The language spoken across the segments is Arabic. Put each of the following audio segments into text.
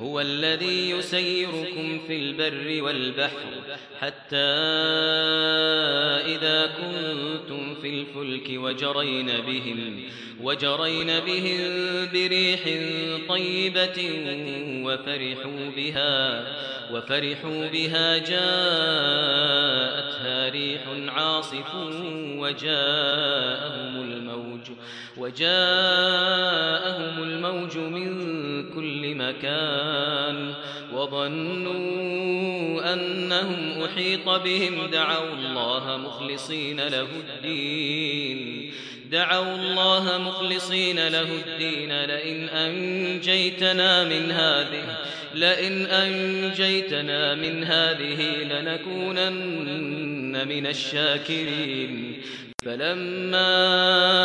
هو الذي يسيركم في البر والبحر حتى إذا كنتم في الفلك وجرين بهم وجرين بهم بريح طيبة وفرحوا بها وفرحوا بها جاءتها ريح عاصف وجاءهم الموج وجاءهم الموج من كل مكان وظنوا أنهم أحيط بهم دعوا الله مخلصين له الدين دعوا الله مخلصين له الدين لئن أنجيتنا من هذه لئن أنجيتنا من هذه لنكونن من الشاكرين فلما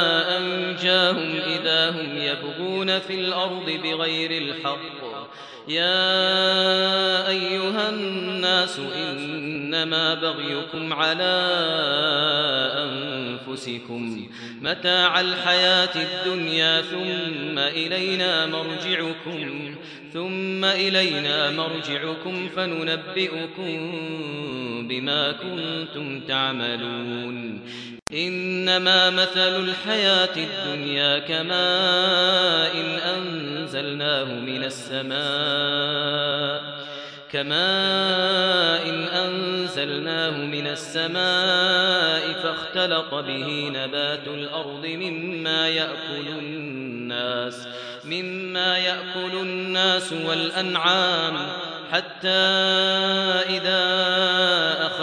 هم يبغون في الأرض بغير الحق. يا أيها الناس إنما بغيكم على أنفسكم. متاع الحياة الدنيا ثم إلينا مرجعكم. ثم إلينا مرجعكم فننبئكم بما كنتم تعملون. إنما مثل الحياة الدنيا كماء إن أنزلناه من السماء كماء إن أنزلناه من السماء فاختلط به نبات الأرض مما يأكل الناس مما يأكل الناس والأنعام حتى إذا